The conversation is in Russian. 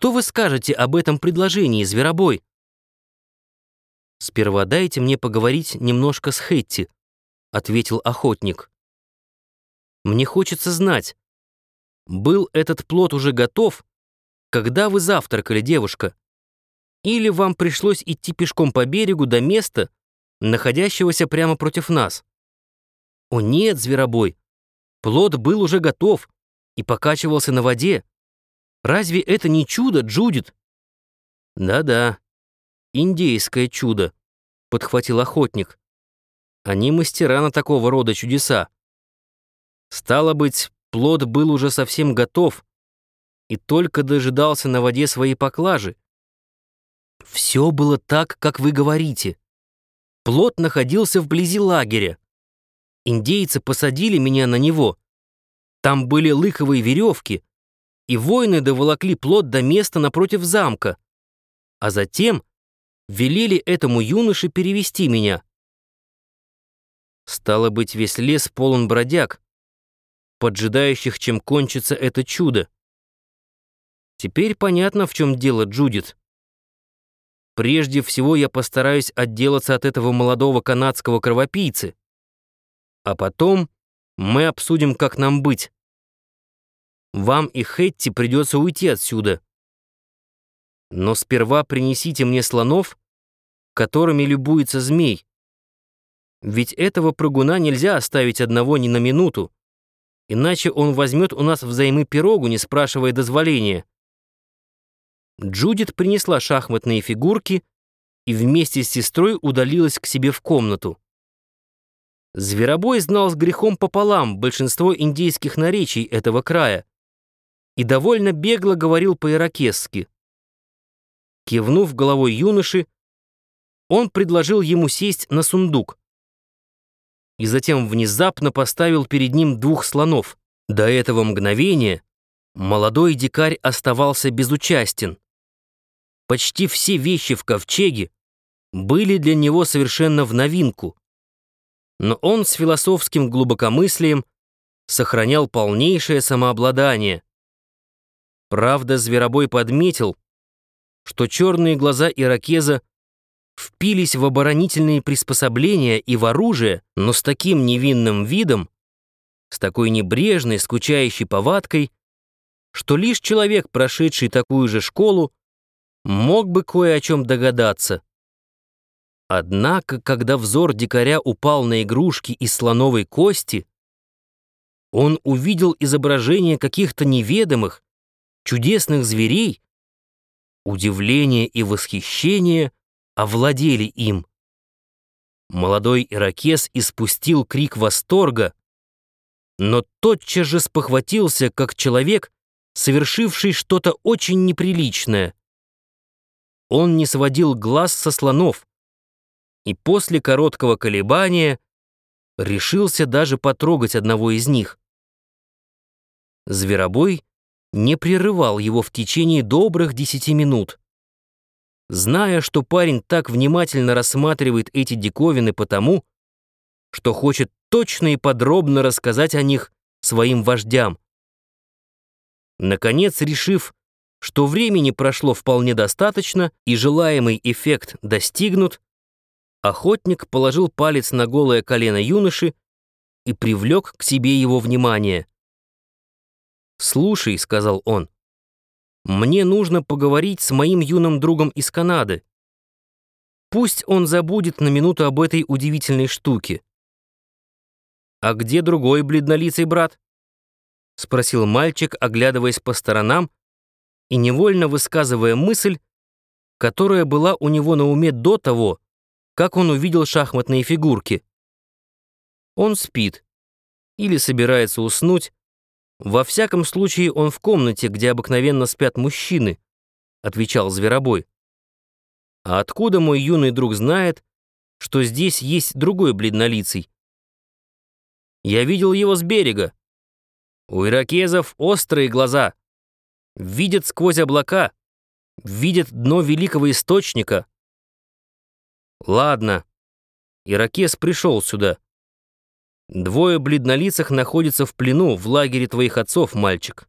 Что вы скажете об этом предложении, Зверобой?» «Сперва дайте мне поговорить немножко с Хетти», — ответил охотник. «Мне хочется знать, был этот плод уже готов, когда вы завтракали, девушка? Или вам пришлось идти пешком по берегу до места, находящегося прямо против нас?» «О нет, Зверобой, плод был уже готов и покачивался на воде. Разве это не чудо, Джудит?» «Да-да, индейское чудо», — подхватил охотник. «Они мастера на такого рода чудеса. Стало быть, плод был уже совсем готов и только дожидался на воде своей поклажи. Все было так, как вы говорите. Плод находился вблизи лагеря. Индейцы посадили меня на него. Там были лыковые веревки, и воины доволокли плод до места напротив замка, а затем велели этому юноше перевести меня. Стало быть, весь лес полон бродяг, поджидающих, чем кончится это чудо. Теперь понятно, в чем дело, Джудит. Прежде всего я постараюсь отделаться от этого молодого канадского кровопийцы. А потом мы обсудим, как нам быть. Вам и Хетти придется уйти отсюда. Но сперва принесите мне слонов, которыми любуется змей. Ведь этого прыгуна нельзя оставить одного ни на минуту, иначе он возьмет у нас взаймы пирогу, не спрашивая дозволения. Джудит принесла шахматные фигурки и вместе с сестрой удалилась к себе в комнату. Зверобой знал с грехом пополам большинство индейских наречий этого края и довольно бегло говорил по-иракесски. Кивнув головой юноши, он предложил ему сесть на сундук и затем внезапно поставил перед ним двух слонов. До этого мгновения молодой дикарь оставался безучастен. Почти все вещи в ковчеге были для него совершенно в новинку. Но он с философским глубокомыслием сохранял полнейшее самообладание. Правда, Зверобой подметил, что черные глаза иракеза впились в оборонительные приспособления и в оружие, но с таким невинным видом, с такой небрежной, скучающей повадкой, что лишь человек, прошедший такую же школу, мог бы кое о чем догадаться. Однако, когда взор дикаря упал на игрушки из слоновой кости, он увидел изображение каких-то неведомых, чудесных зверей, удивление и восхищение овладели им. Молодой иракес испустил крик восторга, но тотчас же спохватился, как человек, совершивший что-то очень неприличное. Он не сводил глаз со слонов и после короткого колебания решился даже потрогать одного из них. Зверобой не прерывал его в течение добрых десяти минут. Зная, что парень так внимательно рассматривает эти диковины потому, что хочет точно и подробно рассказать о них своим вождям. Наконец, решив, что времени прошло вполне достаточно и желаемый эффект достигнут, охотник положил палец на голое колено юноши и привлек к себе его внимание. «Слушай», — сказал он, — «мне нужно поговорить с моим юным другом из Канады. Пусть он забудет на минуту об этой удивительной штуке». «А где другой бледнолицый брат?» — спросил мальчик, оглядываясь по сторонам и невольно высказывая мысль, которая была у него на уме до того, как он увидел шахматные фигурки. Он спит или собирается уснуть, «Во всяком случае, он в комнате, где обыкновенно спят мужчины», — отвечал Зверобой. «А откуда мой юный друг знает, что здесь есть другой бледнолицый?» «Я видел его с берега. У иракезов острые глаза. Видят сквозь облака, видят дно великого источника». «Ладно, иракез пришел сюда». Двое бледнолицых находятся в плену в лагере твоих отцов, мальчик.